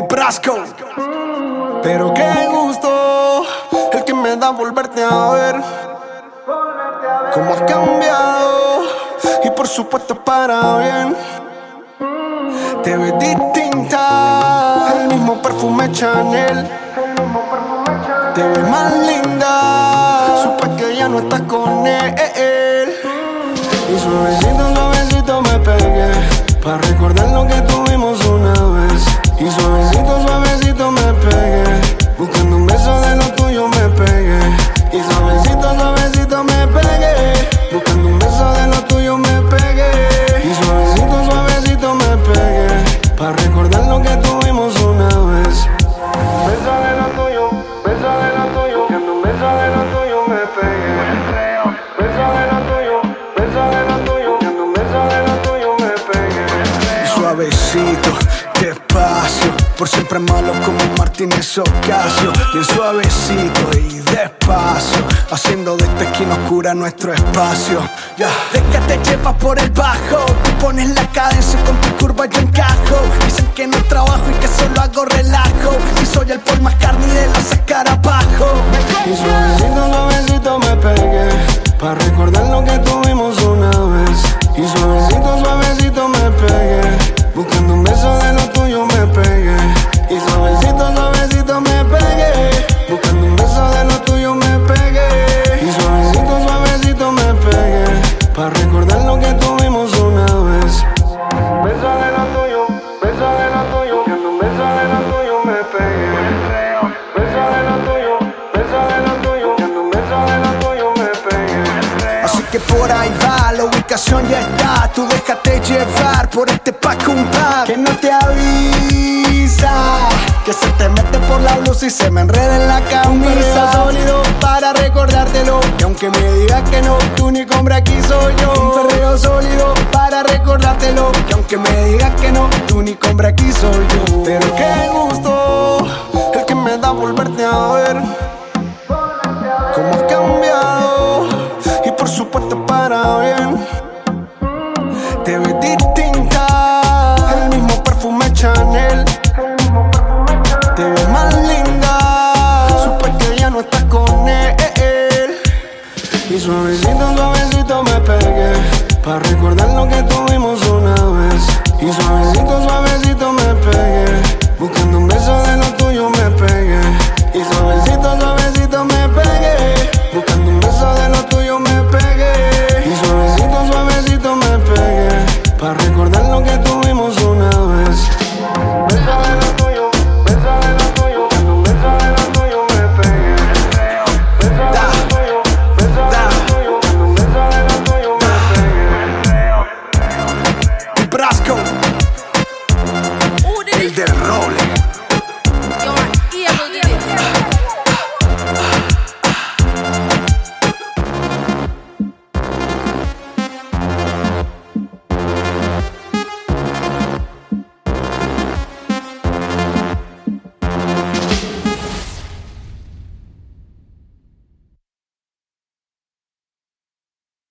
Brasco. Pero qué gusto el que me da volverte a ver. Cómo has cambiado y por supuesto para bien. Te ves distinta, el mismo perfume Chanel. Te ves más linda, supe que ya no estás con él. Suavecito, despacio, por siempre malo como Martínez Ocasio. Bien suavecito y despacio, haciendo de esta esquina oscura nuestro espacio. Ya, déjate llevar por el bajo, tú pones la cadencia con tu curva yo encajo. Dicen que no trabajo y que solo hago relajo. Si soy que por ahí va, la ubicación ya está. Tú déjate llevar por este pack un pack que no te avisa. Que se te mete por la luz y se me enreda en la camisa. sólido para recordártelo. Y aunque me digas que no, tu único hombre aquí soy yo. Un perreo sólido para recordártelo. Y aunque me digas que no, tu Y suavecito, suavecito me pegué, para recordar lo que tuvimos una vez. Y suavecito, suavecito me pegué, buscando un beso de lo tuyo me pegué. Y suavecito, suavecito me pegué, buscando un beso de lo tuyo me pegué. Y suavecito, suavecito me pegué, para recordar